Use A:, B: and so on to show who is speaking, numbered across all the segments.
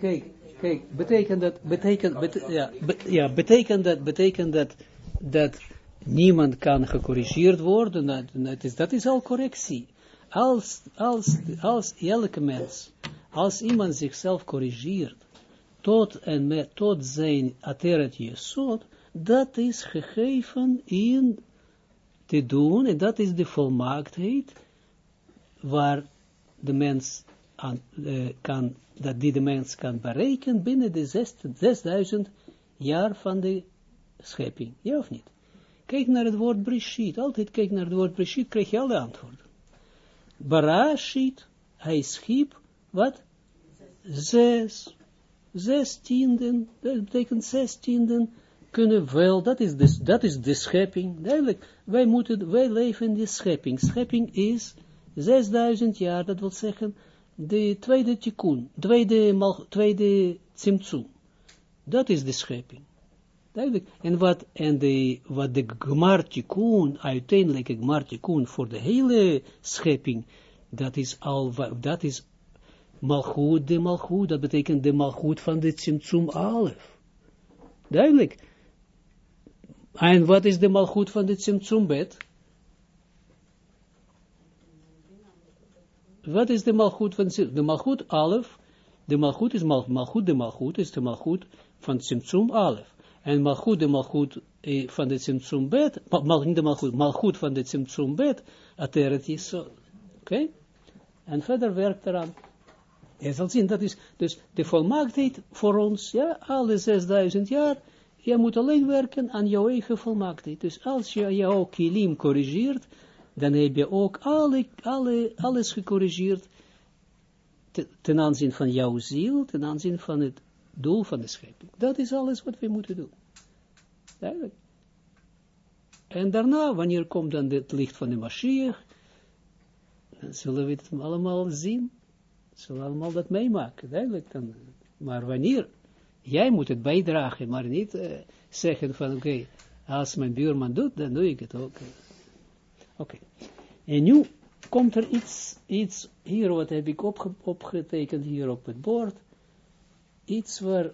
A: Kijk, kijk, betekent dat, betekent, bete, ja, ja, betekent dat, betekent dat, dat niemand kan gecorrigeerd worden, dat, dat, is, dat is al correctie. Als, als, als elke mens, als iemand zichzelf corrigeert, tot en met, tot zijn ateret jesod, dat is gegeven in te doen, en dat is de volmaaktheid, waar de mens uh, kan, dat die de mens kan bereiken binnen de 6000 jaar van de schepping. Ja of niet? Kijk naar het woord Brishit. Altijd kijk naar het woord Brishit, krijg je alle antwoorden. Barashit, hij schiep, wat? Zes. Zes tienden, dat betekent zes tienden, kunnen wel, dat is de, dat is de schepping, duidelijk, wij moeten, wij leven in de schepping. Schepping is 6000 jaar, dat wil zeggen, de tweede tikkun, tweede, tweede tsimtsum. Dat is de schepping. Duidelijk. En wat, en de, wat de gmar tikkun, uiteindelijk gmar tikkun voor de hele schepping, dat is al, dat is malchut de malchut, dat betekent de malchut van de tsimtsum alef. Duidelijk. En wat is de malchut van de tsimtsum Wat is de malgoed van de malgoed alef? De malgoed is mal, malgoed, de malgoed is de malgoed van Simtsum alef. En malgoed, de eh, van de Simtsum bet, mal, niet de malgoed, malgoed van de Simtsum bet, ateret is. Oké? En verder werkt eraan. Je zal zien, dat is dus de volmaaktheid voor ons, ja, alle 6000 jaar, je moet alleen werken aan jouw eigen volmaaktheid. Dus als je jouw kilim corrigeert, dan heb je ook alle, alle, alles gecorrigeerd ten aanzien van jouw ziel, ten aanzien van het doel van de schepping. Dat is alles wat we moeten doen. Duidelijk. En daarna, wanneer komt dan het licht van de Mashiach, dan zullen we het allemaal zien. Zullen we allemaal dat meemaken, duidelijk. Dan. Maar wanneer, jij moet het bijdragen, maar niet uh, zeggen van, oké, als mijn buurman doet, dan doe ik het ook. Oké. En nu komt er iets, iets hier, wat heb ik opge, opgetekend hier op het bord. Iets waar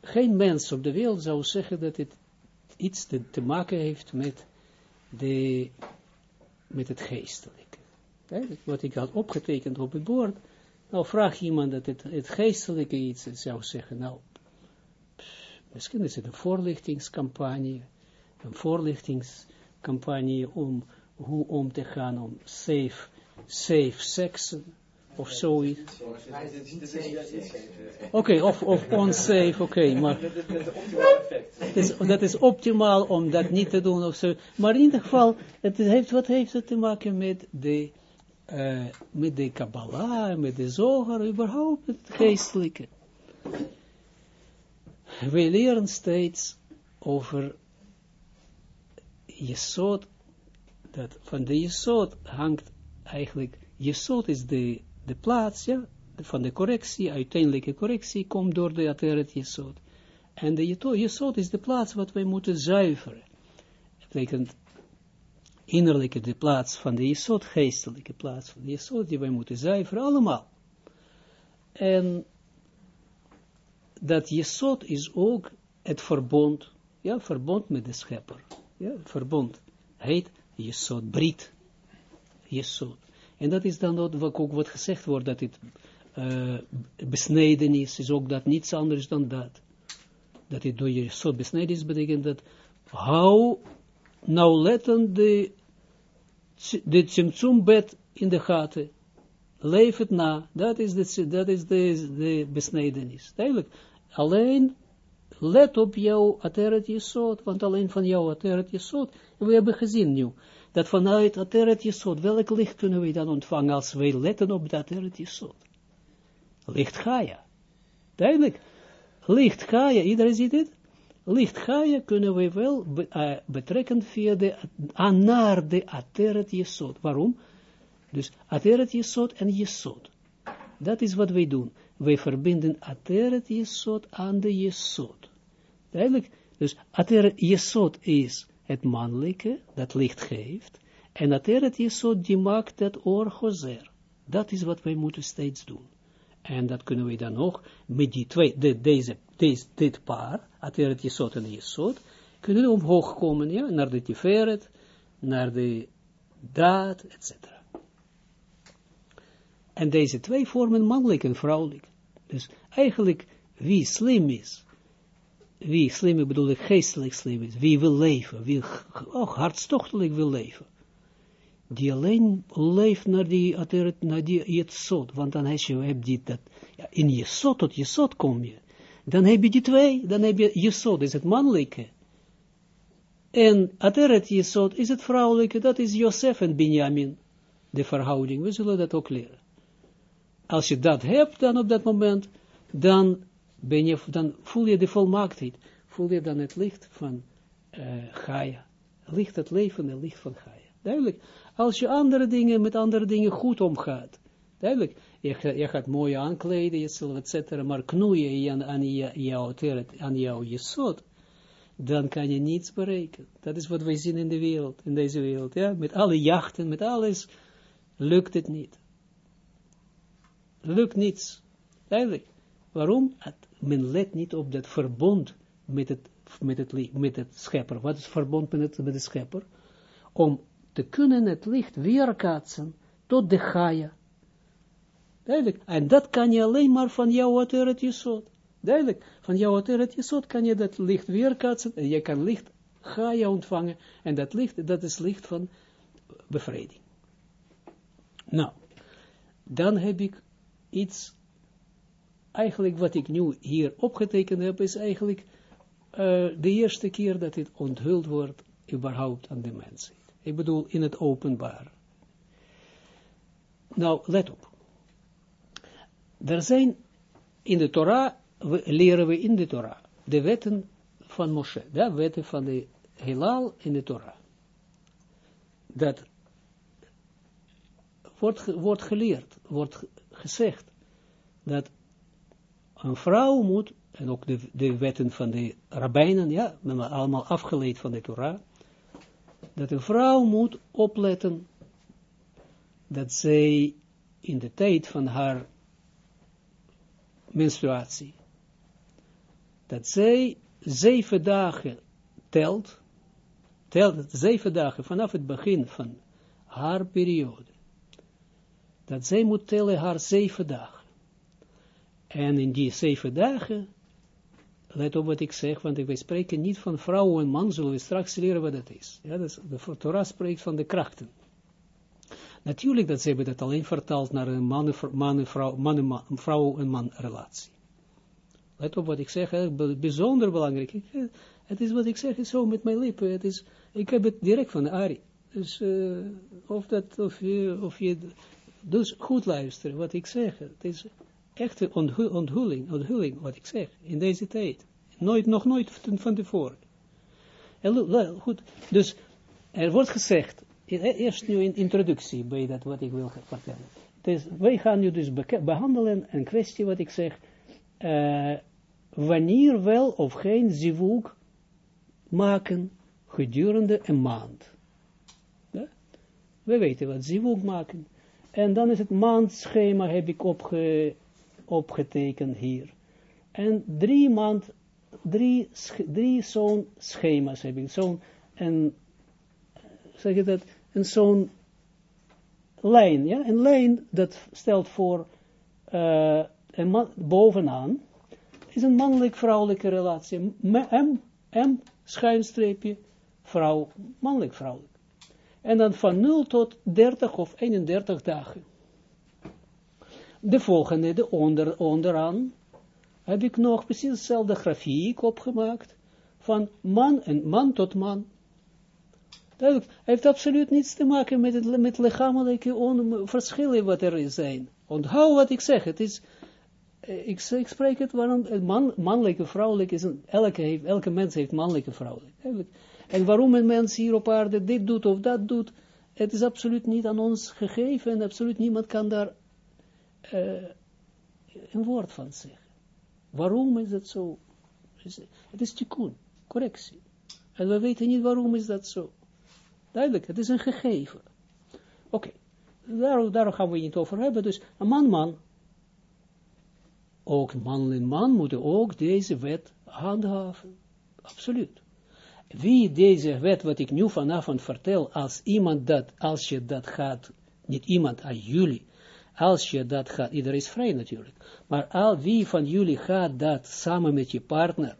A: geen mens op de wereld zou zeggen dat het iets te, te maken heeft met, de, met het geestelijke. Wat ik had opgetekend op het bord. Nou vraag iemand dat het, het geestelijke iets zou zeggen. Nou, misschien is het een voorlichtingscampagne. Een voorlichtingscampagne om hoe om te gaan om safe, safe seksen of zoiets. Oké, of, of unsafe, oké, okay, maar dat is, optimaal om dat niet te doen of zo. Maar in ieder geval, het heeft, wat heeft het te maken met de, uh, met de Kabbalah, met de zoger, überhaupt het geestelijke. We leren steeds over Jesod dat van de Jesod hangt eigenlijk, Jesod is de, de plaats, ja, van de correctie, uiteindelijke correctie, komt door de Ateret Jesod. En de Jesod is de plaats wat wij moeten zuiveren. Dat betekent innerlijke de plaats van de Jesod, geestelijke plaats van de Jesod, die wij moeten zuiveren, allemaal. En dat Jesod is ook het verbond, ja, verbond met de schepper. Ja, verbond heet Jesod, Brit, Jesod. En dat is dan wat ook wat gezegd wordt, dat het uh, besneden is, is ook dat niets anders dan dat. Dat het door Jesod besneden is, betekent dat, hou nauwlettend de, de Tsimtsumbed in de gaten, leef het na, dat is de, dat is de, de besnedenis. Duidelijk, alleen let op jouw ateret jesot, want alleen van jouw ateret jesot, en we hebben gezien nu, dat vanuit ateret jesot, welk licht kunnen we dan ontvangen als wij letten op dat ateret jesot? Licht Gaia. Duidelijk. Licht Gaia, iedereen ziet het? Licht Gaia kunnen we wel be, uh, betrekken via de, uh, naar de ateret jesot. Waarom? Dus ateret jesot en jesot. Dat is wat wij doen. Wij verbinden ateret jesot aan de jesot. Duidelijk. Dus ateret jesot is het mannelijke, dat licht geeft, en ateret jesot die maakt dat oor gozer. Dat is wat wij moeten steeds doen. En dat kunnen we dan nog met die twee, de, deze, deze, dit paar, Ateret Jesod en Jesod, kunnen we omhoog komen, ja, naar de Tiferet, naar de Daad, etc. En deze twee vormen mannelijk en vrouwelijk. Dus eigenlijk, wie slim is, wie slim, bedoel ik geestelijk slim is, wie wil leven, wie oh, hartstochtelijk wil leven, die alleen leeft naar die, naar die Jetsot, want dan heb je, heb die, dat, ja, in Jetsot tot Jetsot kom je, dan heb je die twee, dan heb je Jetsot, is het mannelijke, en Ateret Jesod is het vrouwelijke, dat is Josef en Benjamin, de verhouding, we zullen dat ook leren. Als je dat hebt, dan op dat moment, dan, ben je, dan voel je de volmaaktheid, voel je dan het licht van uh, Gaia, licht het leven en licht van Gaia. Duidelijk, als je andere dingen, met andere dingen goed omgaat, duidelijk, je, je gaat mooi aankleden, jezelf, et cetera, maar knoeien je aan, aan, jouw, aan jouw jesot, dan kan je niets bereiken. Dat is wat wij zien in de wereld, in deze wereld, ja, met alle jachten, met alles, lukt het niet. Lukt niets. Duidelijk. Waarom? Men let niet op dat verbond met het, met het, met het schepper. Wat is verbond met, het, met de schepper? Om te kunnen het licht weerkaatsen tot de Gaia. Duidelijk. En dat kan je alleen maar van jouw Ateret Jesod. Duidelijk. Van jouw Ateret Jesod kan je dat licht weerkaatsen. En je kan licht Gaia ontvangen. En dat licht, dat is licht van bevrijding. Nou. Dan heb ik iets, eigenlijk wat ik nu hier opgetekend heb, is eigenlijk uh, de eerste keer dat dit onthuld wordt, überhaupt aan de mensheid. Ik bedoel, in het openbaar. Nou, let op. Er zijn, in de Torah, leren we in de Torah, de wetten van Moshe, de wetten van de Hilal in de Torah. Dat wordt, wordt geleerd, wordt gezegd, dat een vrouw moet, en ook de, de wetten van de rabbijnen, ja, allemaal afgeleid van de Torah, dat een vrouw moet opletten dat zij in de tijd van haar menstruatie, dat zij zeven dagen telt, telt zeven dagen vanaf het begin van haar periode, dat zij moet tellen haar zeven dagen. En in die zeven dagen let op wat ik zeg, want wij spreken niet van vrouw en man, zullen we straks leren wat dat is. Ja, dus de Torah spreekt van de krachten. Natuurlijk dat ze hebben dat alleen vertaald naar een man, man, vrouw, man, man, vrouw en man relatie. Let op wat ik zeg, bijzonder belangrijk. het is wat ik zeg, is zo met mijn lippen. Het is, ik heb het direct van Ari. Dus uh, of, dat, of, je, of je, dus goed luisteren wat ik zeg. Het is echte onthulling, onthulling, wat ik zeg, in deze tijd. Nooit, nog nooit van tevoren. En, goed, dus er wordt gezegd, eerst nu in introductie bij dat wat ik wil vertellen. Dus wij gaan nu dus behandelen een kwestie wat ik zeg, uh, wanneer wel of geen zivug maken gedurende een maand. Ja? We weten wat zivug maken. En dan is het maandschema heb ik opge, opgetekend hier. En drie maand, drie, zo'n schema's heb ik, zo'n, en, zeg je dat, een zo'n lijn, ja, een lijn dat stelt voor, uh, een man, bovenaan, is een mannelijk-vrouwelijke relatie, M, M, schuinstreepje, vrouw, mannelijk-vrouwelijk. En dan van 0 tot 30 of 31 dagen de volgende, de onder, onderaan, heb ik nog precies dezelfde grafiek opgemaakt, van man en man tot man. Het heeft absoluut niets te maken met, het, met lichamelijke verschillen wat er zijn. Onthoud wat ik zeg, het is, eh, ik, ik spreek het waarom, man, mannelijke, vrouwelijke, is elke, heeft, elke mens heeft mannelijke, vrouwelijke. En waarom een mens hier op aarde dit doet of dat doet, het is absoluut niet aan ons gegeven en absoluut niemand kan daar uh, een woord van zeggen. Waarom is dat zo? Het is tikkun, correctie. En we weten niet waarom is dat zo. Duidelijk, het is een gegeven. Oké, okay. daar, daar gaan we niet over hebben. Dus een man, man, ook man en man moeten ook deze wet handhaven. Absoluut. Wie deze wet, wat ik nu vanavond vertel, als iemand dat, als je dat gaat, niet iemand, aan jullie, als je dat gaat, iedereen is vrij natuurlijk, maar al wie van jullie gaat dat samen met je partner,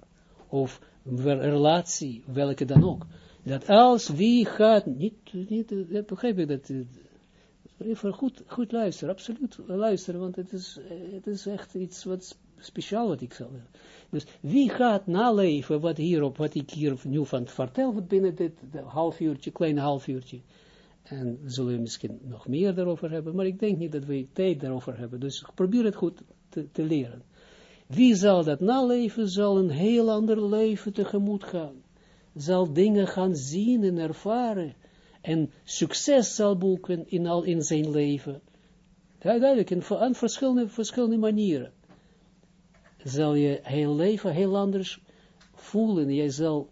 A: of relatie, welke dan ook, dat als wie gaat, niet, niet begrijp ik dat, even goed, goed luisteren, absoluut luisteren, want het is, het is echt iets wat speciaal wat ik zal Dus wie gaat naleven wat, hierop, wat ik hier nu van vertel, binnen dit half uurtje, klein half uurtje, en zullen we misschien nog meer daarover hebben, maar ik denk niet dat we tijd daarover hebben, dus probeer het goed te, te leren. Wie zal dat naleven, zal een heel ander leven tegemoet gaan, zal dingen gaan zien en ervaren, en succes zal boeken in al in zijn leven. Duidelijk, in, aan verschillende, verschillende manieren. Zal je heel leven heel anders voelen. Jij zal,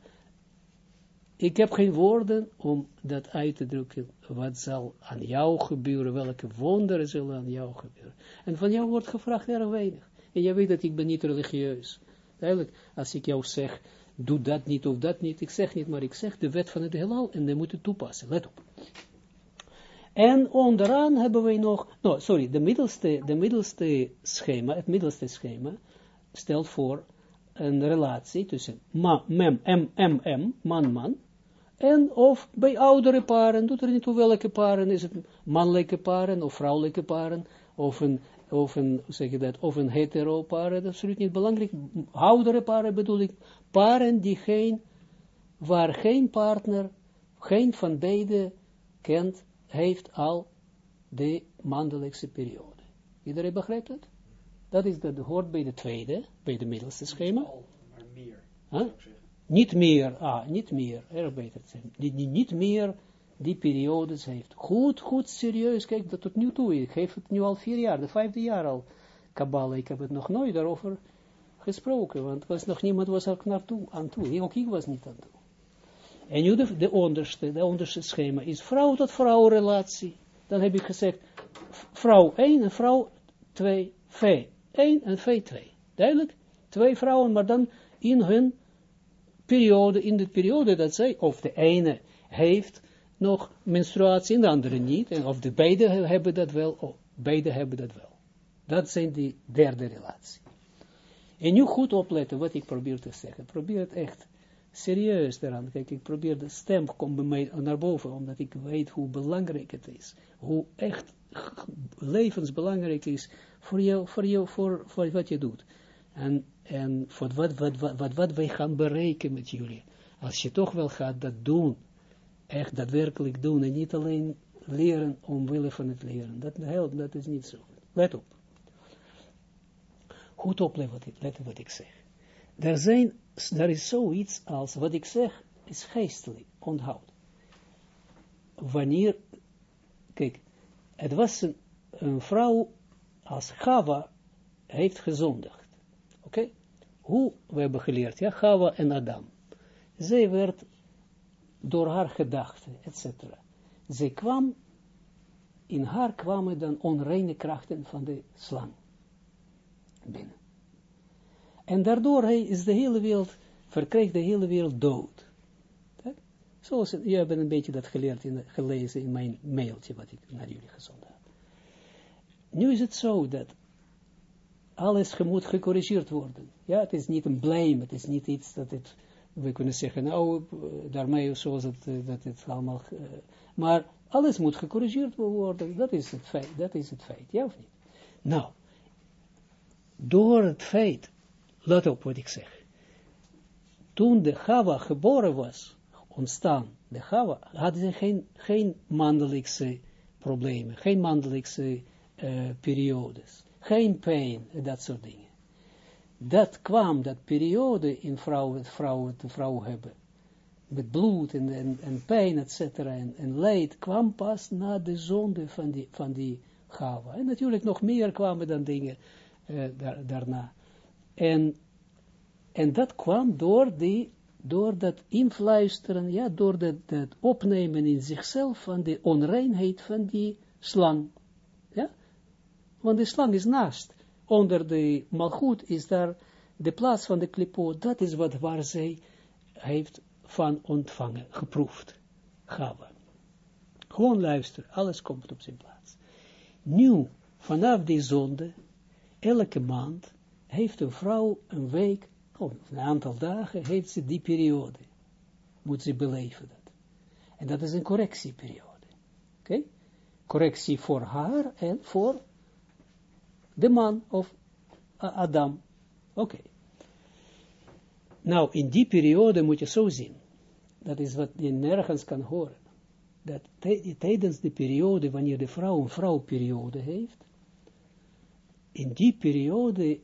A: ik heb geen woorden om dat uit te drukken. Wat zal aan jou gebeuren? Welke wonderen zullen aan jou gebeuren? En van jou wordt gevraagd erg weinig. En jij weet dat ik ben niet religieus. Duidelijk, als ik jou zeg, doe dat niet of dat niet. Ik zeg niet, maar ik zeg de wet van het heelal en we moeten toepassen. Let op. En onderaan hebben we nog, no, sorry, de middelste, de middelste schema, het middelste schema, stelt voor een relatie tussen ma, mem, m, m, m, man, man, en of bij oudere paren, doet er niet toe welke paren, is het mannelijke paren of vrouwelijke paren, of een of een, zeg je dat, of een hetero paar, dat is absoluut niet belangrijk. Oudere paren bedoel ik, paren die geen, waar geen partner, geen van beide kent, heeft al de maandelijkse periode. Iedereen begrijpt het? Dat is dat hoort bij de tweede, bij de middelste schema.
B: Maar meer,
A: huh? Niet meer, ah, niet meer, erg beter zijn. Niet, niet, niet meer die periodes heeft. Goed, goed, serieus, kijk, dat tot nu toe, ik geef het nu al vier jaar, de vijfde jaar al, Kabbalah, ik heb het nog nooit daarover gesproken, want was nog niemand was er naartoe, aan toe, ook ik was niet aan toe. En nu de, de onderste, de onderste schema is vrouw tot vrouw relatie. Dan heb ik gezegd, vrouw 1 en vrouw 2, V 1 en V 2. Duidelijk? Twee vrouwen, maar dan in hun periode, in de periode dat zij, of de ene heeft nog menstruatie en de andere niet. En of de beide hebben dat wel, oh, beide hebben dat wel. Dat zijn die derde relatie. En nu goed opletten wat ik probeer te zeggen. Probeer het echt serieus eraan. Kijk, ik probeer de stem mij naar boven, omdat ik weet hoe belangrijk het is. Hoe echt levensbelangrijk is voor jou, voor jou, voor, voor wat je doet. En, en voor wat, wat, wat, wat, wat wij gaan bereiken met jullie. Als je toch wel gaat dat doen, echt daadwerkelijk doen en niet alleen leren omwille van het leren. Dat helpt, dat is niet zo. Let op. Goed opletten wat ik, wat ik zeg. Er, zijn, er is zoiets als, wat ik zeg, is geestelijk, onthoud. Wanneer, kijk, het was een, vrouw als Chava heeft gezondigd. Oké? Hoe, we hebben geleerd, ja, Chava en Adam. Zij werd door haar gedachten, etc. Zij kwam, in haar kwamen dan onreine krachten van de slang binnen. En daardoor is de hele wereld, verkreeg de hele wereld dood. Zoals, je hebt een beetje dat geleerd in, gelezen in mijn mailtje, wat ik naar jullie gezonden heb. Nu is het zo dat alles moet gecorrigeerd worden. Ja, het is niet een blame, het is niet iets dat het we kunnen zeggen, nou, daarmee zoals het, eh, dat het allemaal, uh, maar alles moet gecorrigeerd worden, dat is het feit, dat is het feit, ja of niet? Nou, door het feit, let op wat ik zeg, toen de Chava geboren was, ontstaan, de Chava, hadden geen, geen mandelijkse problemen, geen mandelijkse uh, periodes, geen pijn, dat soort dingen dat kwam, dat periode in vrouwen, vrouwen te hebben, met bloed en, en, en pijn, et en, en leid, kwam pas na de zonde van die, van die Gava. En natuurlijk nog meer kwamen dan dingen uh, daar, daarna. En, en dat kwam door, die, door dat influisteren, ja, door dat, opnemen in zichzelf van de onreinheid van die slang. Ja? Want de slang is naast onder de malgoed is daar de plaats van de klipo, dat is wat waar zij heeft van ontvangen, geproefd. Gava. Gewoon luisteren, alles komt op zijn plaats. Nu, vanaf die zonde, elke maand, heeft een vrouw een week, of een aantal dagen, heeft ze die periode. Moet ze beleven dat. En dat is een correctieperiode. Oké? Correctie voor haar en voor de man of Adam. Oké. Nou, in die periode moet je zo zien. Dat is wat je nergens kan horen. Dat tijdens de periode, wanneer de vrouw een vrouwperiode heeft, in die periode,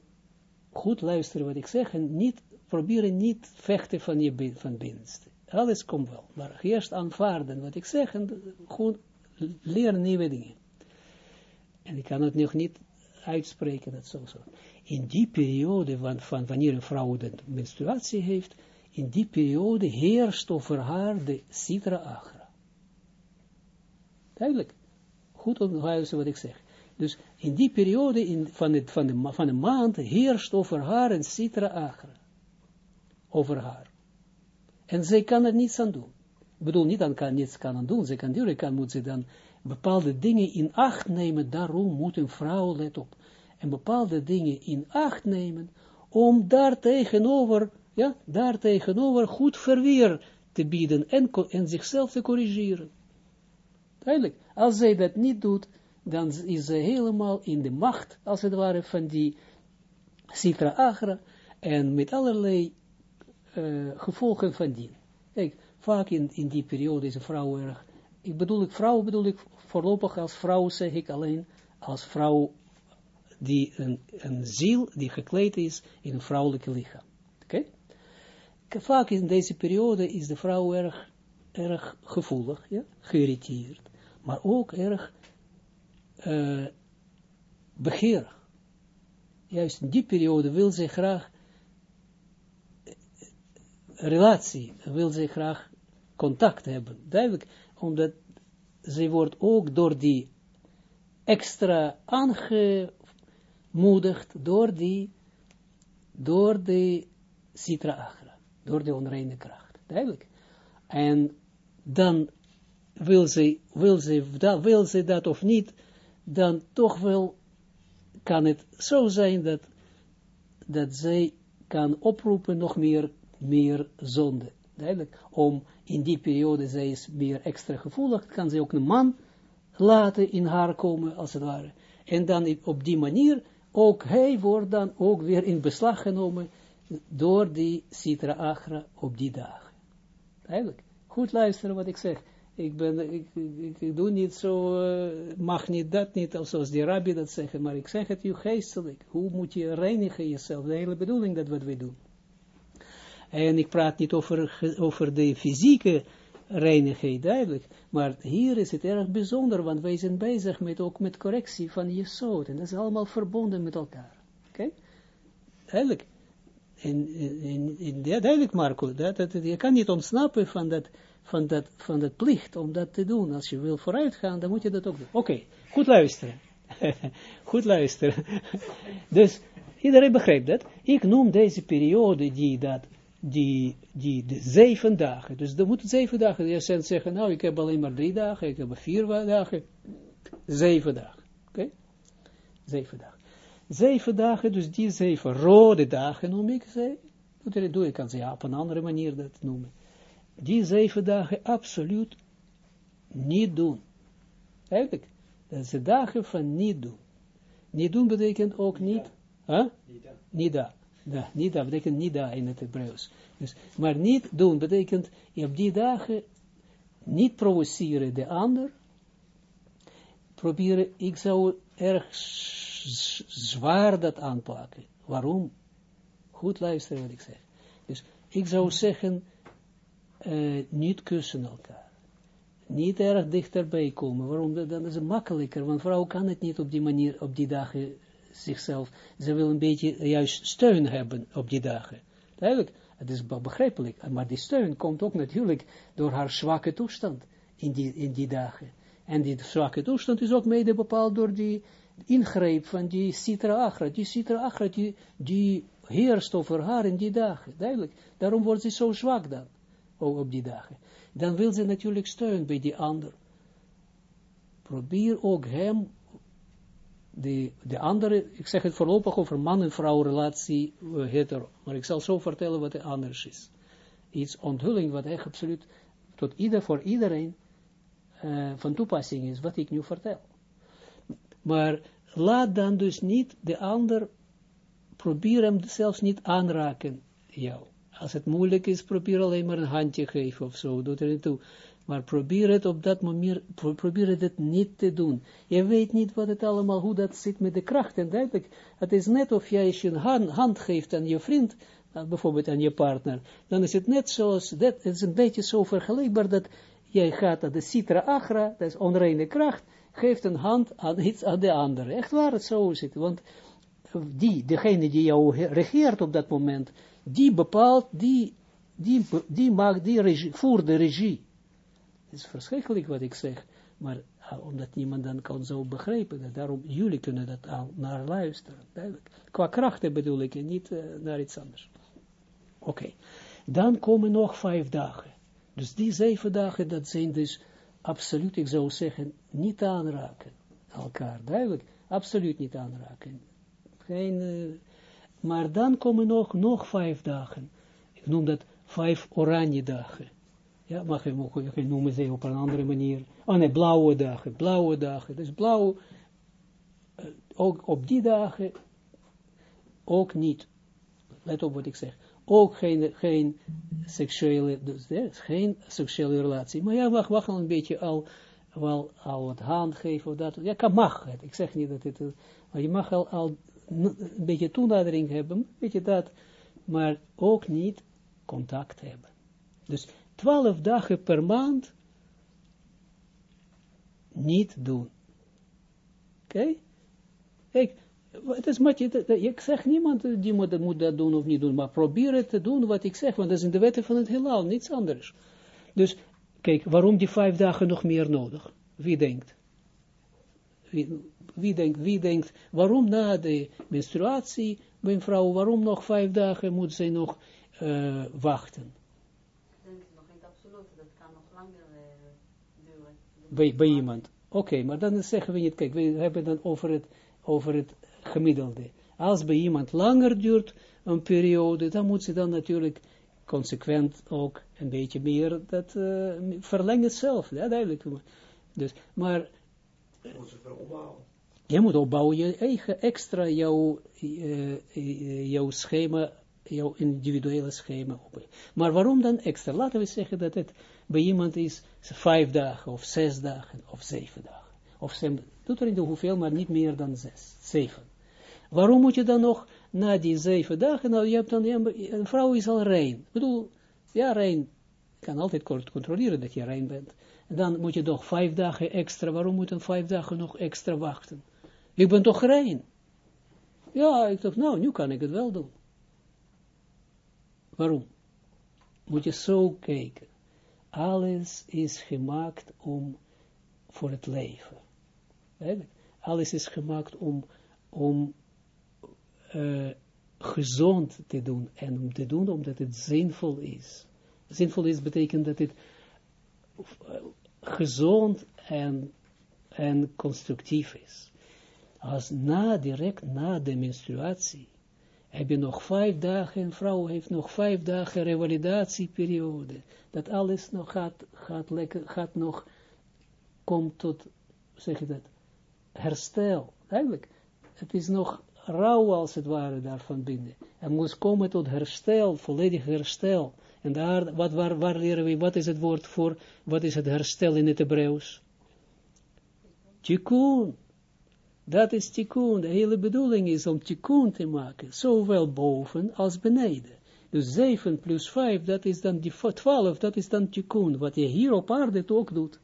A: goed luisteren wat ik zeg, en niet, proberen niet vechten van je van binnenste. Alles komt wel, maar eerst aanvaarden wat ik zeg, en gewoon leren nieuwe dingen. En ik kan het nog niet uitspreken, dat zo. In die periode van, van wanneer een vrouw de menstruatie heeft, in die periode heerst over haar de citra agra. Duidelijk. Goed onthouden wat ik zeg. Dus in die periode in, van, het, van, de, van de maand heerst over haar een citra agra. Over haar. En zij kan er niets aan doen. Ik bedoel, niet aan kan niets kan aan doen. Ze kan natuurlijk kan, moet ze dan bepaalde dingen in acht nemen. Daarom moet een vrouw, let op, en bepaalde dingen in acht nemen, om daar tegenover, ja, daar tegenover goed verweer te bieden en, en zichzelf te corrigeren. Duidelijk. Als zij dat niet doet, dan is ze helemaal in de macht, als het ware, van die Sitra Agra, en met allerlei uh, gevolgen van die. Kijk, vaak in, in die periode is een vrouw erg, ik bedoel ik vrouw, bedoel ik voorlopig als vrouw, zeg ik alleen, als vrouw die een, een ziel die gekleed is in een vrouwelijke lichaam. Oké? Vaak in deze periode is de vrouw erg, erg gevoelig, ja? geïrriteerd, maar ook erg uh. Juist in die periode wil ze graag eh, relatie, wil ze graag contact hebben. Duidelijk, omdat ze wordt ook door die extra aange, moedigt door die, door de citra agra, door de onreine kracht. Duidelijk. En dan wil ze, wil dat, wil ze dat of niet, dan toch wel kan het zo zijn dat, dat zij kan oproepen nog meer, meer zonde. Duidelijk. Om in die periode, zij is meer extra gevoelig, kan ze ook een man laten in haar komen, als het ware. En dan op die manier ook hij wordt dan ook weer in beslag genomen door die Sitra Agra op die dag. Eigenlijk, goed luisteren wat ik zeg. Ik, ben, ik, ik, doe niet zo, uh, mag niet dat niet, zoals die rabbi dat zeggen, maar ik zeg het je geestelijk. Hoe moet je reinigen jezelf? De hele bedoeling dat wat we doen. En ik praat niet over, over de fysieke reinigheid, duidelijk. Maar hier is het erg bijzonder, want wij zijn bezig met, ook met correctie van je zoot. En dat is allemaal verbonden met elkaar. Oké? Okay? Duidelijk. En, en, en, ja, duidelijk Marco, dat, dat, je kan niet ontsnappen van dat, van, dat, van dat plicht om dat te doen. Als je wil vooruit gaan, dan moet je dat ook doen. Oké, goed luisteren. goed luisteren. dus, iedereen begrijpt dat. Ik noem deze periode die dat die, die de zeven dagen, dus er moeten zeven dagen, je zegt zeggen, nou, ik heb alleen maar drie dagen, ik heb vier dagen, zeven dagen, oké, zeven dagen. Zeven dagen, dus die zeven rode dagen noem ik ze, doe ik, kan ze op een andere manier dat noemen. Die zeven dagen absoluut niet doen. Eigenlijk, dat zijn dagen van niet doen. Niet doen betekent ook niet, huh? niet dat. Da, niet dat betekent niet dat in het Hebreeuws. Dus, maar niet doen betekent op die dagen niet provoceren de ander. Proberen, ik zou erg zwaar dat aanpakken. Waarom? Goed luisteren wat ik zeg. Dus ik zou zeggen, uh, niet kussen elkaar. Niet erg dichterbij komen. Waarom? Dan is het makkelijker, want vrouw kan het niet op die manier, op die dagen zichzelf, ze wil een beetje juist steun hebben op die dagen. Duidelijk, het is begrijpelijk, maar die steun komt ook natuurlijk door haar zwakke toestand in die, in die dagen. En die zwakke toestand is ook mede bepaald door die, ingreep van die Sitra Achra. Die Sitra Achra, die, die heerst over haar in die dagen. Duidelijk. Daarom wordt ze zo zwak dan. Op die dagen. Dan wil ze natuurlijk steun bij die ander. Probeer ook hem, de, de andere, ik zeg het voorlopig over man en vrouw relatie, uh, hetero. Maar ik zal zo vertellen wat er anders is. Iets onthulling wat echt absoluut tot ieder, voor iedereen uh, van toepassing is, wat ik nu vertel. Maar laat dan dus niet de ander, probeer hem zelfs niet aanraken, jou. Als het moeilijk is, probeer alleen maar een handje geven of zo, doe er niet toe. Maar probeer het op dat moment, probeer het niet te doen. Je weet niet wat het allemaal, hoe dat zit met de kracht. En duidelijk, het is net of jij je een hand, geeft aan je vriend, uh, bijvoorbeeld aan je partner, dan is het net zoals, dat, het is een beetje zo vergelijkbaar dat jij gaat naar de citra agra, dat is onreine kracht, geeft een hand aan iets aan de andere. Echt waar het zo zit, want die, degene die jou regeert op dat moment, die bepaalt, die, die, die maakt, die regie, voert de regie. Het is verschrikkelijk wat ik zeg, maar uh, omdat niemand dan kan zo begrijpen, dat daarom jullie kunnen dat al naar luisteren. Qua krachten bedoel ik, en niet uh, naar iets anders. Oké, dan komen nog vijf dagen. Dus die zeven dagen, dat zijn dus absoluut, ik zou zeggen, niet aanraken. Elkaar, duidelijk, absoluut niet aanraken. Geen, uh, maar dan komen nog, nog vijf dagen. Ik noem dat vijf oranje dagen. Ja, mag je ook noemen ze op een andere manier. Oh nee, blauwe dagen, blauwe dagen. Dus blauw, uh, ook op die dagen, ook niet. Let op wat ik zeg ook geen, geen seksuele, dus, geen seksuele relatie. Maar ja, wacht, wacht al een beetje al, wel al wat hand geven of dat. Ja, kan mag het. Ik zeg niet dat het, maar je mag al, al een beetje toenadering hebben, een beetje dat, maar ook niet contact hebben. Dus twaalf dagen per maand niet doen. Oké? Kijk, het is je, ik zeg niemand die moet, moet dat doen of niet doen, maar probeer het te doen wat ik zeg, want dat is in de wetten van het heelal, niets anders. Dus, kijk, waarom die vijf dagen nog meer nodig? Wie denkt? Wie, wie denkt, wie denkt, waarom na de menstruatie bij een vrouw, waarom nog vijf dagen moet zij nog uh, wachten?
B: Ik denk nog niet absoluut, dat kan nog langer uh, duren.
A: Bij, bij iemand. Oké, okay, maar dan zeggen we niet, kijk, we hebben dan over het, over het gemiddelde. Als bij iemand langer duurt een periode, dan moet ze dan natuurlijk consequent ook een beetje meer dat uh, verlengen zelf, ja, duidelijk. Dus, maar... Je moet opbouwen, je eigen extra jouw, uh, jouw schema, jouw individuele schema op. Maar waarom dan extra? Laten we zeggen dat het bij iemand is vijf dagen, of zes dagen, of zeven dagen. Of zeven, doet er niet hoeveel, maar niet meer dan zes, zeven. Waarom moet je dan nog na die zeven dagen, nou je hebt dan, een vrouw is al rein. Ik bedoel, ja rein, je kan altijd controleren dat je rein bent. Dan moet je nog vijf dagen extra, waarom moet je vijf dagen nog extra wachten? Ik ben toch rein? Ja, ik dacht, nou, nu kan ik het wel doen. Waarom? Moet je zo kijken. Alles is gemaakt om, voor het leven. Alles is gemaakt om, om uh, gezond te doen. En om te doen omdat het zinvol is. Zinvol is betekent dat het uh, gezond en, en constructief is. Als na, direct na de menstruatie, heb je nog vijf dagen, een vrouw heeft nog vijf dagen revalidatieperiode, dat alles nog gaat, gaat lekker, gaat nog, komt tot, zeg je dat, herstel. Eigenlijk, het is nog rouw als het ware daar van binnen. En moest komen tot herstel, volledig herstel. En daar, wat, waar, waar leren we, wat is het woord voor, wat is het herstel in het Hebreeuws? Tikkun. Dat is tikkun. De hele bedoeling is om tikkun te maken, zowel boven als beneden. Dus 7 plus 5, dat is dan die 12, dat is dan tikkun, wat je hier op aarde ook doet.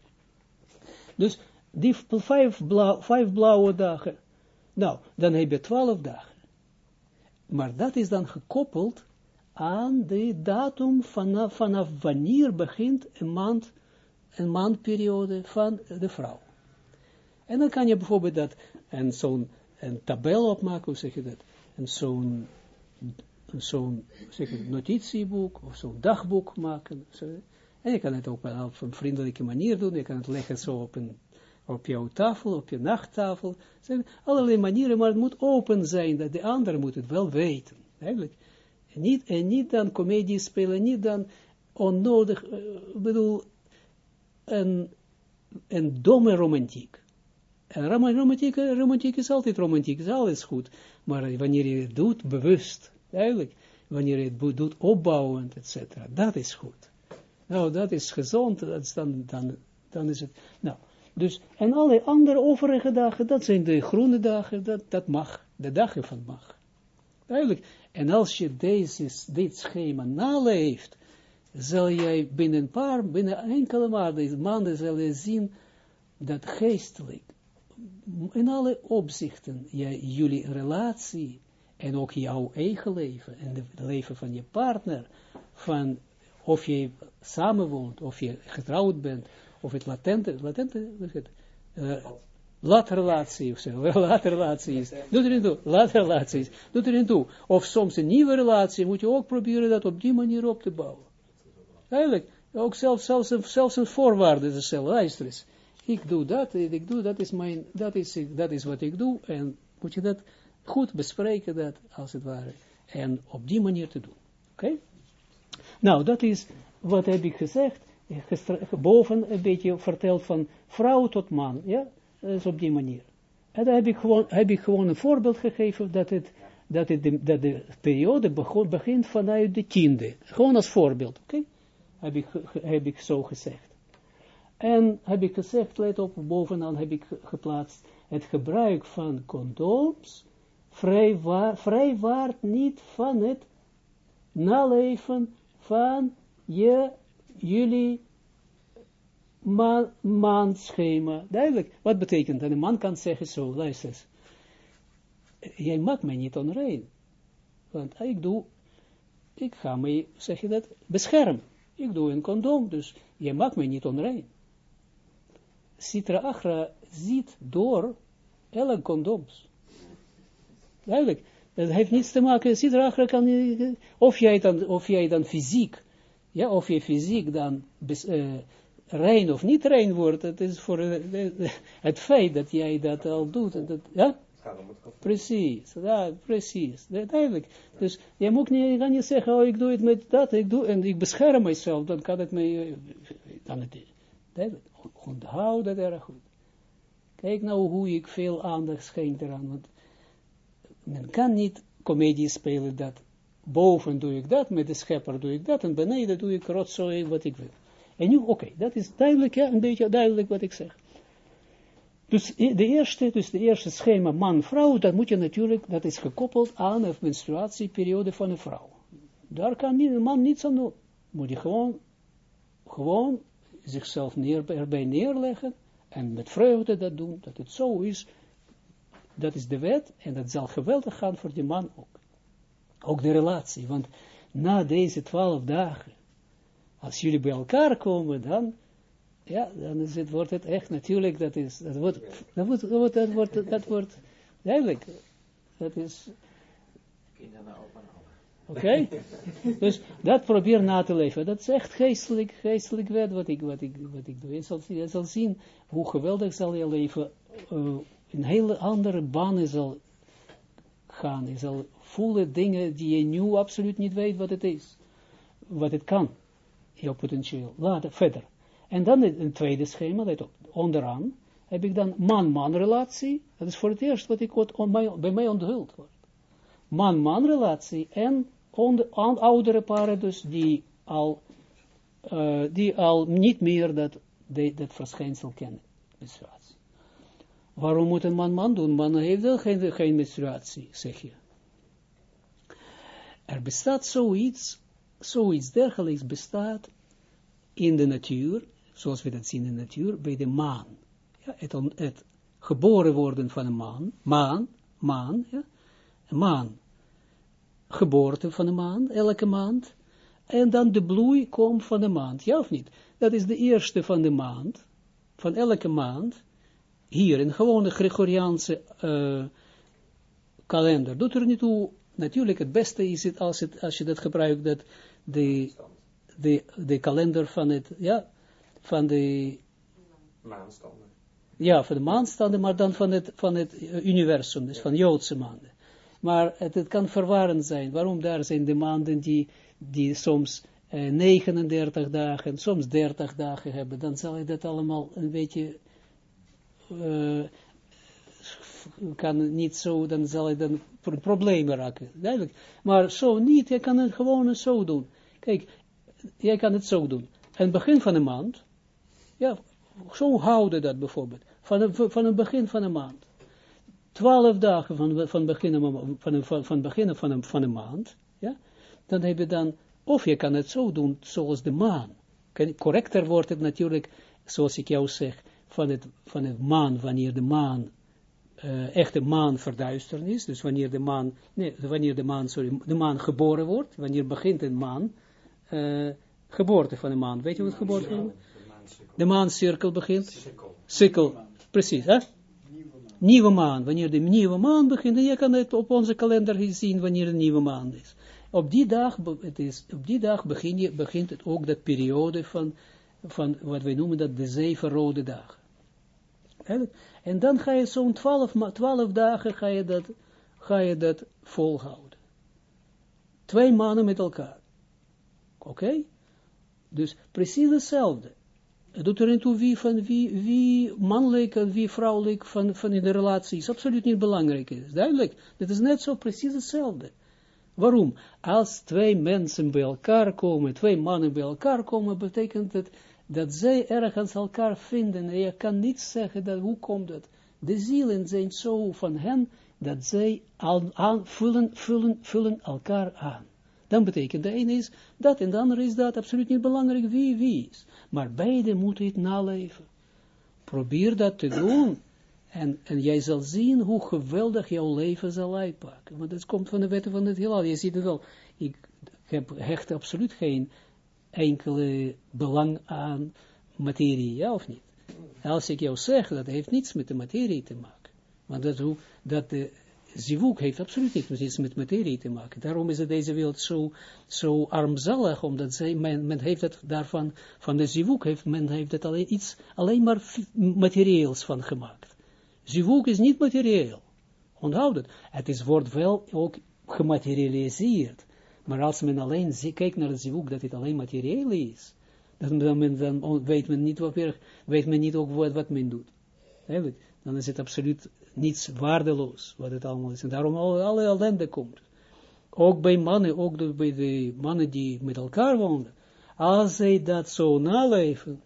A: Dus die vijf, blauw, vijf blauwe dagen, nou, dan heb je twaalf dagen. Maar dat is dan gekoppeld aan de datum vanaf, vanaf wanneer begint een maand, een maandperiode van de vrouw. En dan kan je bijvoorbeeld dat, en zo'n een tabel opmaken, hoe zeg je dat, en zo'n zo'n notitieboek, of zo'n dagboek maken, zo. en je kan het ook op een vriendelijke manier doen, je kan het leggen zo op, een, op jouw tafel, op je nachttafel, zijn allerlei manieren, maar het moet open zijn, dat de ander moet het wel weten, eigenlijk. Niet, en niet dan comedie spelen, niet dan onnodig, eh, ik bedoel, een, een domme romantiek. En romantiek, romantiek is altijd romantiek, is alles goed. Maar wanneer je het doet, bewust, duidelijk, wanneer je het doet opbouwend, etc., dat is goed. Nou, dat is gezond, dat is dan, dan, dan is het, nou, dus, en alle andere overige dagen, dat zijn de groene dagen, dat, dat mag, de dagen van mag. Duidelijk. En als je deze, dit schema naleeft, zal jij binnen een paar, binnen enkele maanden, maanden zal je zien, dat geestelijk, in alle opzichten, je, jullie relatie, en ook jouw eigen leven, en het leven van je partner, van of je samenwoont, of je getrouwd bent, of het latente, latente, het, uh, relatie of zo, relatie is, doet er niet toe, relatie is, doet er niet toe, of soms een nieuwe relatie, moet je ook proberen dat op die manier op te bouwen. Eigenlijk, ook zelfs, zelfs, een, zelfs een voorwaarde is hetzelfde, luister ik doe dat, ik doe, dat is mijn, dat is, dat is wat ik doe, en moet je dat goed bespreken, dat, als het ware, en op die manier te doen. Oké? Nou, dat is, wat heb ik gezegd, boven een beetje verteld van vrouw tot man, ja, is op die manier. En dan heb ik gewoon, heb ik gewoon een voorbeeld gegeven dat het, dat, het de, dat de periode begint vanuit de tiende. Gewoon als voorbeeld, oké? Heb, ik, heb ik zo gezegd. En heb ik gezegd, let op, bovenaan heb ik geplaatst, het gebruik van condooms vrijwaart niet van het naleven van je, jullie ma maanschema. Duidelijk, wat betekent dat? Een man kan zeggen zo, luister eens, jij maakt mij niet onrein. Want ik doe, ik ga mij, zeg je dat, beschermen. Ik doe een condoom, dus jij maakt mij niet onrein. Sitra Achra ziet door elk condooms. Duidelijk. Dat heeft niets te maken, Sitra Achra kan, of jij dan, of jij dan fysiek, ja, of je fysiek dan uh, rein of niet rein wordt, het is voor uh, het feit dat jij dat al doet, dat, ja? Precies, ja, precies, duidelijk. Dus je moet niet, je niet zeggen, oh, ik doe het met dat, ik doe, en ik bescherm mezelf, dan kan het me, dan het, onthoud dat erg goed. Kijk nou hoe ik veel aandacht schenk eraan, want men kan niet comedie spelen dat boven doe ik dat, met de schepper doe ik dat, en beneden doe ik rotzooi wat ik wil. En nu, oké, dat is duidelijk, ja, een beetje duidelijk wat ik zeg. Dus de eerste, dus de eerste schema man-vrouw, dat moet je natuurlijk, dat is gekoppeld aan de menstruatieperiode van een vrouw. Daar kan een man niets aan doen. Moet je gewoon, gewoon zichzelf neer, erbij neerleggen en met vreugde dat doen, dat het zo is. Dat is de wet en dat zal geweldig gaan voor die man ook. Ook de relatie, want na deze twaalf dagen, als jullie bij elkaar komen, dan ja, dan is het, wordt het echt natuurlijk, dat is, dat wordt, dat wordt, dat wordt, dat wordt, dat wordt duidelijk. Dat is... Oké? Dus dat probeer na te leven. Dat is echt geestelijk, geestelijk wet wat ik, wat ik, wat ik doe. Je zal, je zal zien hoe geweldig zal je leven uh, in hele andere banen zal gaan. Je zal voelen dingen die je nu absoluut niet weet wat het is. Wat het kan. Jouw potentieel. Later, verder. En dan een tweede schema, op, onderaan, heb ik dan man-man relatie. Dat is voor het eerst wat ik wat bij mij onthuld wordt. Man-man relatie en onder, oudere paren dus die al, uh, die al niet meer dat, dat verschijnsel kennen, menstruatie. Waarom moet een man-man doen? Man heeft wel geen, geen menstruatie, zeg je. Er bestaat zoiets, zoiets dergelijks bestaat in de natuur, zoals we dat zien in de natuur, bij de maan. Ja, het, het geboren worden van een maan, maan, maan, ja, maan, geboorte van een maan, elke maand, en dan de bloei komt van de maand, ja of niet? Dat is de eerste van de maand, van elke maand, hier in gewone Gregoriaanse uh, kalender, doet er niet toe, natuurlijk het beste is het als, het, als je dat gebruikt, dat de, de, de kalender van het, ja, van de
C: maanstanden.
A: Ja, van de maanstanden, maar dan van het, van het universum, dus van Joodse maanden. Maar het, het kan verwarrend zijn. Waarom? Daar zijn de maanden die, die soms eh, 39 dagen, soms 30 dagen hebben. Dan zal je dat allemaal een beetje, uh, kan niet zo, dan zal je dan problemen raken. Duidelijk. Maar zo niet, je kan het gewoon zo doen. Kijk, jij kan het zo doen. Aan het begin van de maand, ja, zo houden dat bijvoorbeeld. Van, van het begin van de maand. Twaalf dagen van, van, begin, van, van, van begin van van een maand. Ja, dan heb je dan, of je kan het zo doen zoals de maan. Correcter wordt het natuurlijk, zoals ik jou zeg, van het, van het maan, wanneer de maan, uh, echte maan verduisterd is. Dus wanneer de maan, nee, wanneer de maan, sorry, de maan geboren wordt. Wanneer begint een maan, uh, geboorte van de maan. Weet je wat geboorte van de maancirkel begint? Sikkel. Precies, hè? Nieuwe maan. Wanneer de nieuwe maan begint, en je kan het op onze kalender zien wanneer de nieuwe maan is. Op die dag, het is, op die dag begin je, begint het ook dat periode van, van wat wij noemen dat de zeven rode dagen. En dan ga je zo'n twaalf, twaalf dagen ga je, dat, ga je dat volhouden. Twee maanden met elkaar. Oké? Dus precies hetzelfde. Het doet er niet toe wie, van wie, mannelijk en wie vrouwelijk van, van in de relatie is. Absoluut niet belangrijk is. Duidelijk. Dat is net zo precies hetzelfde. Waarom? Als twee mensen bij elkaar komen, twee mannen bij elkaar komen, betekent het dat zij ergens elkaar vinden. En je kan niet zeggen dat, hoe komt dat? De zielen zijn zo van hen, dat zij aan, vullen, vullen, elkaar aan. Dan betekent de ene is dat en de andere is dat. Absoluut niet belangrijk wie wie is. Maar beide moeten het naleven. Probeer dat te doen. En, en jij zal zien hoe geweldig jouw leven zal uitpakken. Want dat komt van de wetten van het heelal. Je ziet het wel. Ik heb hecht absoluut geen enkele belang aan materie, ja of niet? Als ik jou zeg, dat heeft niets met de materie te maken. Want dat, dat de zivuk heeft absoluut niets met materie te maken. Daarom is het deze wereld zo, zo armzalig, omdat zij, men, men heeft het daarvan, van de zivuk heeft, men heeft het alleen iets, alleen maar materieels van gemaakt. Zivuk is niet materieel. Onthoud het. Het is, wordt wel ook gematerialiseerd. Maar als men alleen kijkt naar het zivuk, dat het alleen materieel is, dan, dan, dan weet men niet, wat, weet men niet ook wat, wat men doet. Dan is het absoluut niets waardeloos, wat het allemaal is. En daarom alle, alle ellende komt. Ook bij mannen, ook bij de mannen die met elkaar wonen. Als zij dat zo naleven,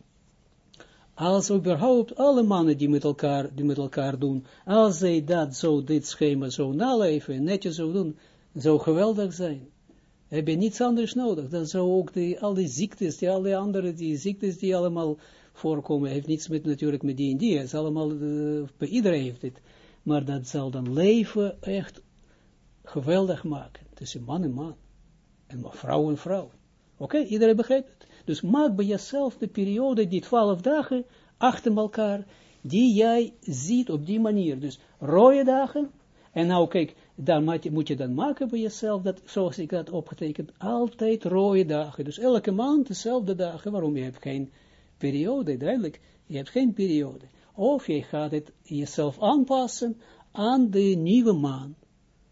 A: als überhaupt alle mannen die met elkaar, die met elkaar doen, als zij dat zo, dit schema zo naleven, netjes zo doen, zou geweldig zijn. Heb je niets anders nodig. Dan zou ook die, al die ziektes, die alle andere die ziektes die allemaal voorkomen, heeft niets met natuurlijk met die en die. Het is allemaal, bij iedereen heeft het maar dat zal dan leven echt geweldig maken, tussen man en man, en vrouw en vrouw. Oké, iedereen begrijpt het? Dus maak bij jezelf de periode, die twaalf dagen, achter elkaar, die jij ziet op die manier. Dus rode dagen, en nou kijk, dan moet je dan maken bij jezelf, dat, zoals ik dat opgetekend, altijd rode dagen. Dus elke maand dezelfde dagen, waarom je hebt geen periode, duidelijk, je hebt geen periode of je gaat het jezelf aanpassen aan de nieuwe maan.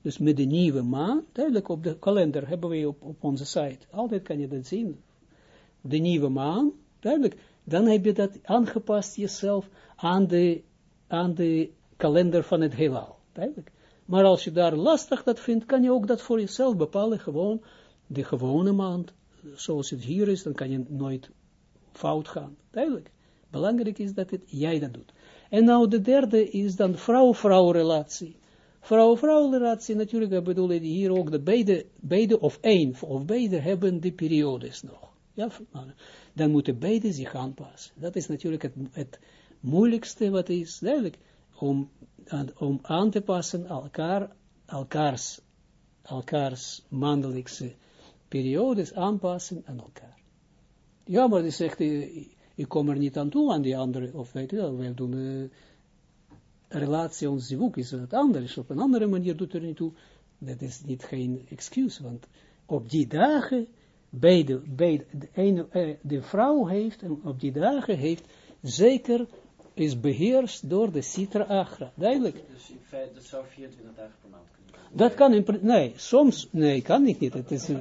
A: Dus met de nieuwe maan, duidelijk op de kalender hebben we op, op onze site, altijd kan je dat zien. De nieuwe maan, duidelijk, dan heb je dat aangepast jezelf aan de, aan de kalender van het heelal, duidelijk. Maar als je daar lastig dat vindt, kan je ook dat voor jezelf bepalen, gewoon de gewone maand, zoals het hier is, dan kan je nooit fout gaan, duidelijk. Belangrijk is dat het, jij dat doet. En nou de derde is dan vrouw-vrouw relatie. Vrouw-vrouw relatie, natuurlijk bedoel ik hier ook de beide, beide of één of beide hebben die periodes nog. Ja, dan moeten beide zich aanpassen. Dat is natuurlijk het, het moeilijkste wat is, duidelijk, om, om aan te passen elkaar, elkaars, elkaars maandelijkse periodes aanpassen aan elkaar. Ja, maar die zegt, ik kom er niet aan toe aan die andere, of weet je wel, wij doen, uh, relatie, ons zivuk is wat anders, op een andere manier doet er niet toe, dat is niet geen excuus, want op die dagen, bij de, bij de, ene, eh, de vrouw heeft, en op die dagen heeft, zeker is beheerst door de Sitra Agra. Duidelijk.
D: Dus in feite, dat zou 24 dagen per maand kunnen.
A: Dat kan in, nee, soms, nee, kan ik niet. Het is, eh,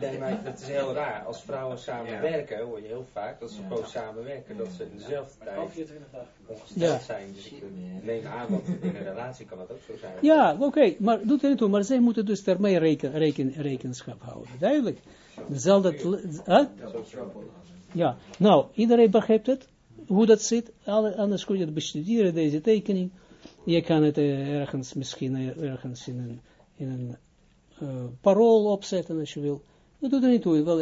E: nee, maar dat is heel raar. Als vrouwen samenwerken, hoor je heel vaak dat ze gewoon samenwerken, dat ze in dezelfde tijd
D: 24 dagen per maand.
E: ongesteld
A: Ja.
E: zijn. Dus ik neem aan dat in een relatie kan dat ook zo zijn.
A: ja, oké, maar doet er niet toe, maar zij moeten dus daarmee reken, reken, rekenschap houden. Duidelijk. Zal dat, hè? Ja, nou, iedereen begrijpt het, hoe dat zit, anders kun je het bestuderen, deze tekening. Je kan het eh, ergens, misschien eh, ergens in een, in een eh, parool opzetten, als je wil. Dat doet er niet toe. Wel,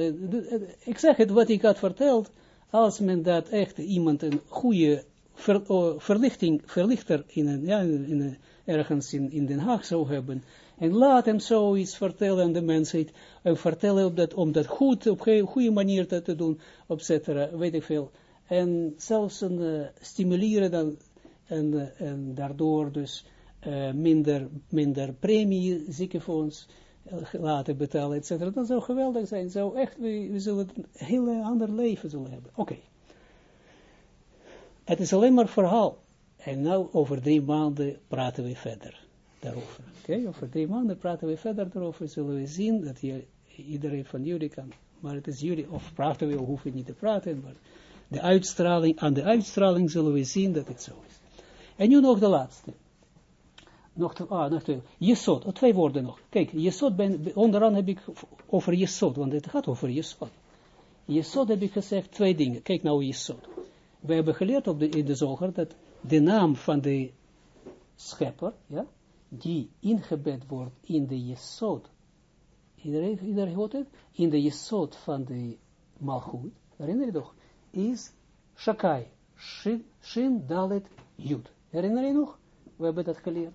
A: ik zeg het, wat ik had verteld, als men dat echt iemand een goede ver- verlichting, verlichter in een, ja, in een- ergens in, in Den Haag zou hebben, en laat hem zoiets vertellen aan de mensheid, en vertellen op dat, om dat goed, op een goede manier te, te doen, et cetera, weet ik veel. En zelfs een, eh, stimuleren dan, en, eh, en daardoor dus eh, minder, minder premie, ziekenfonds laten betalen, et cetera. Dat zou geweldig zijn. Zou echt, we, we zullen een heel ander leven zullen hebben. Oké. Het is alleen maar verhaal. En nou, over drie maanden praten we verder daarover. Oké, over drie maanden praten we verder daarover. Zullen we zien dat je, iedereen van jullie kan. Maar het is jullie, of praten we, hoeven niet te praten. Maar de uitstraling, aan de uitstraling zullen we zien dat het zo is. En nu nog de laatste. Nog, te, ah, nog twee. Jesod, oh, twee woorden nog. Kijk, Jesod, ben, onderaan heb ik over Jesod, want het gaat over Jesod. Jesod heb ik gezegd twee dingen. Kijk nou Jesod. We hebben geleerd op de, in de zoger dat de naam van de schepper, ja, die ingebed wordt in de Jesod. Iedereen, iedereen hoort het? In de Jesod van de Malchut, herinner je toch, is Shakai, Shin, Shin Dalet Yud. Herinner je nog? We hebben dat geleerd.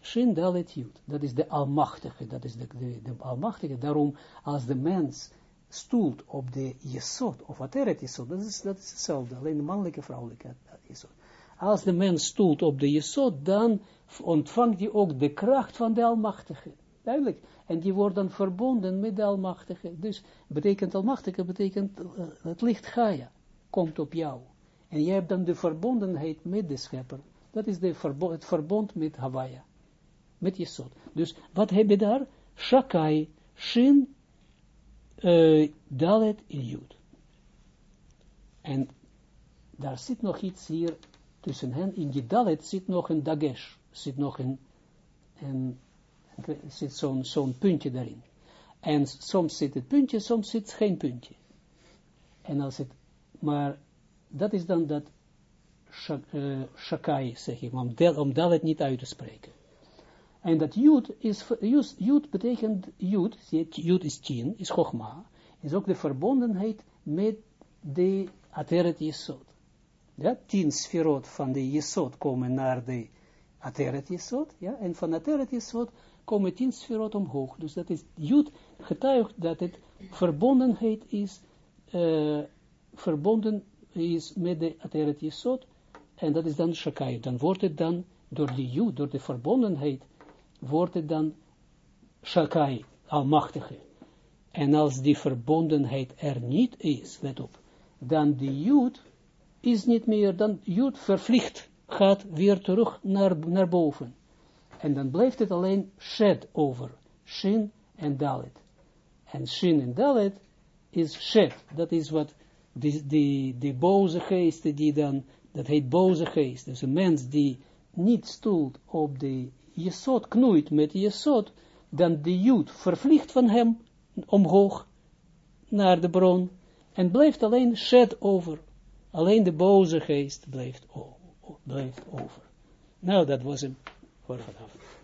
A: Shin Dalet Yud, dat is de Almachtige, dat is de, de, de Almachtige. Daarom, als de mens stoelt op de Jesod, of Ateret Jesod, dat is, dat is hetzelfde, alleen de mannelijke, vrouwelijke Jesod. Als de mens stoelt op de Jesod, dan ontvangt hij ook de kracht van de Almachtige. En die wordt dan verbonden met de Almachtige. Dus betekent Almachtige, betekent uh, het licht Gaia, komt op jou. En jij hebt dan de verbondenheid met de schepper. Dat is de het verbond met Hawaii. Met Jesod. Dus wat heb je daar? Shakai, Shin, uh, Dalet in Jud. En daar zit nog iets hier tussen hen. In die Dalet zit nog een Dagesh. Zit nog een, een zit zo'n puntje daarin. En soms zit het puntje, soms zit geen puntje. En als het, maar dat is dan dat uh, shakai, zeg ik, om, om Dalet niet uit te spreken. En dat Jud is, Jud betekent Jud, Jud is tien, is Chogma, is ook de verbondenheid met de Ateret Yesod. Ja, tien sferot van de Yesod komen naar de Ateret ja, en van Ateret Yesod komen tien sferot omhoog. Dus dat is, Jud getuigt dat het verbondenheid is, uh, verbonden is met de Ateret Yesod, en dat is dan Shakai. Dan wordt het dan, door die Jud, door de verbondenheid, wordt het dan Shakai, Almachtige. En als die verbondenheid er niet is, let op, dan die Jud is niet meer, dan Jud vervliegt, gaat weer terug naar, naar boven. En dan blijft het alleen Shed over, Shin en Dalet. En Shin en Dalet is Shed, dat is wat die, boze geesten die dan, dat heet boze geest, dus een mens die niet stoelt op de Jesod, knoeit met Jesod, dan de Jood vervliegt van hem omhoog naar de bron en blijft alleen shed over. Alleen de boze geest blijft, blijft over. Nou, dat was hem voor vanavond.